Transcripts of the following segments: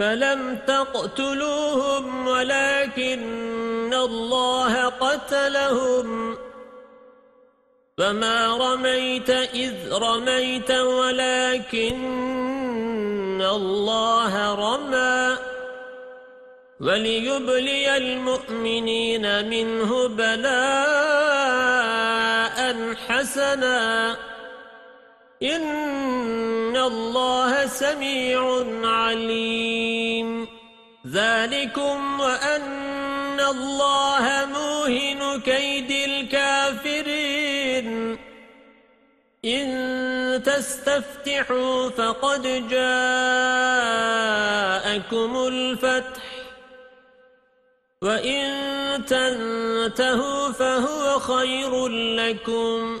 فلم تقتلوهم ولكن الله قتلهم. فما رميت إذ رميت ولكن الله رمى. وليبلي المؤمنين منه بلاء حسنا. إن الله سميع عليم ذلكم وأن الله موهن كيد الكافرين إن تستفتحوا فقد جاءكم الفتح وإن تنتهوا فهو خير لكم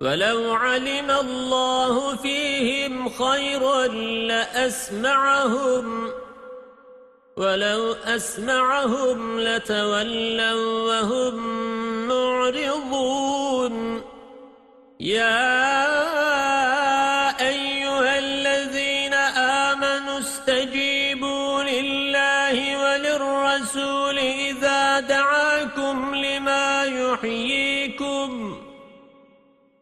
ولو علم الله فيهم خيرا لأسمعهم ولو أسمعهم لتولوا وهم معرضون. يا أيها الذين آمنوا استجيبوا لله وللرسول إذا دعاكم لما يحييكم.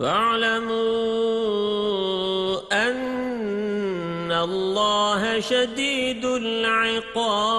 واعلموا أن الله شديد العقاب.